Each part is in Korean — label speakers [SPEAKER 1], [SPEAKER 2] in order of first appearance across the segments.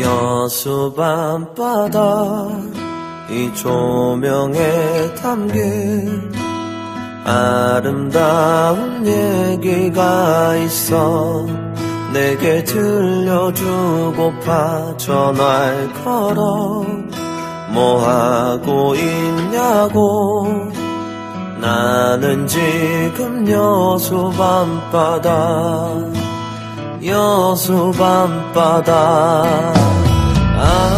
[SPEAKER 1] 여수 밤바다 이 조명에 담긴 아름다운 얘기가 있어 내게 들려주고파 전화를 걸어 뭐 하고 있냐고 나는 지금 여수 밤바다 여수 밤바다. 아,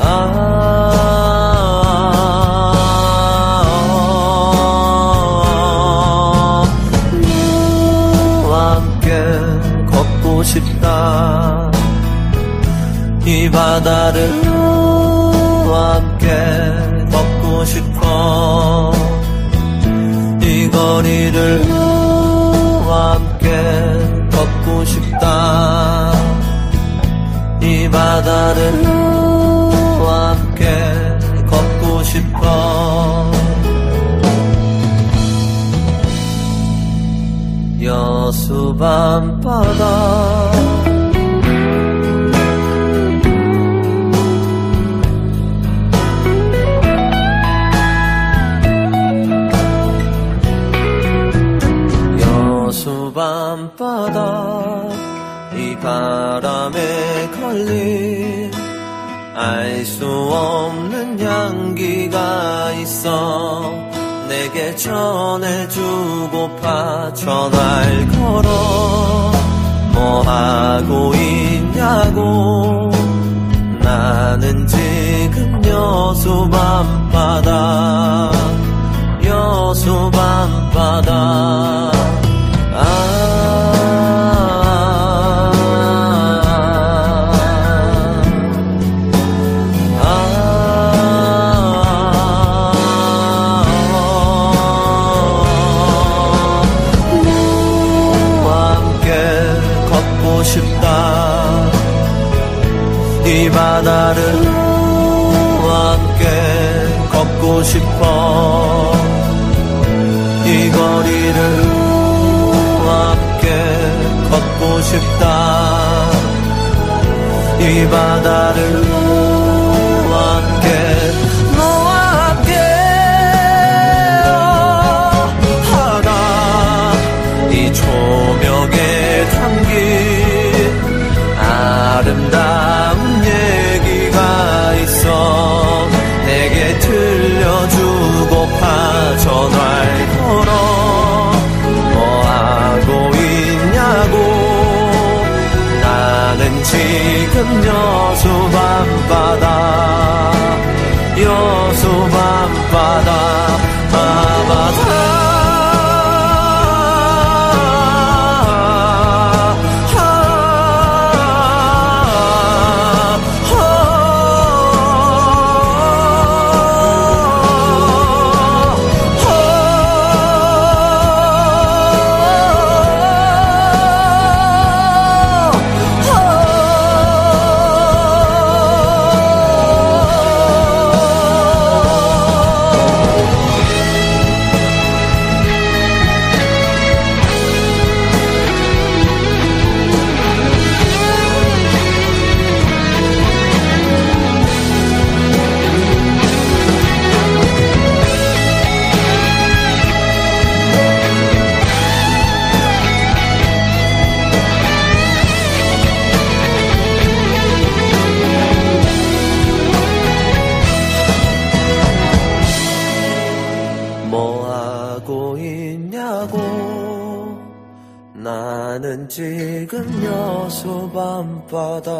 [SPEAKER 1] 아, 함께 걷고 싶다. 이 바다를 함께 걷고 싶어 이 바다를 너와 함께 걷고 싶어. 여수 밤바다. 여수 밤바다 이 바람에 걸린 알 수 없는 향기가 있어 내게 전해주고파 전화를 걸어 뭐 하고 있냐고 나는 지금 여수 밤바다 여수 밤바다 싶어. 이 거리를 함께 걷고 싶다. 이 바다를 지금 여수 밤바다 나는 지금 여수 밤바다